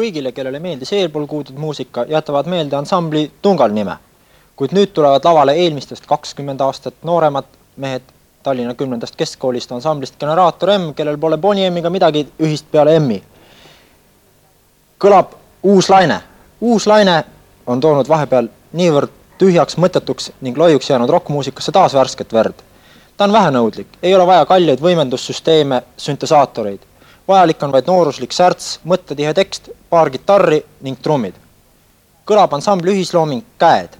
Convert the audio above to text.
kõigile, kellele meeldis eelpool kuuldud muusika, jätavad meelde ansambli Tungal nime. kuid nüüd tulevad lavale eelmistest kakskümmend aastat nooremad mehed Tallinna kümnendast keskkoolist ansamblist Generaator M, kellel pole Boni M-iga midagi ühist peale M-i. kõlab uus laine. uus laine on toonud vahepeal niivõrd tühjaks, mõttetuks ning loiuks jäänud rokkmuusikasse taas värsket verd. ta on vähenõudlik, ei ole vaja kalleid võimendussüsteeme, süntesaatoreid. Vajalik on vaid nooruslik särts, mõttetihe tekst, paar kitarri ning trummid. kõlab ansambli ühislooming Käed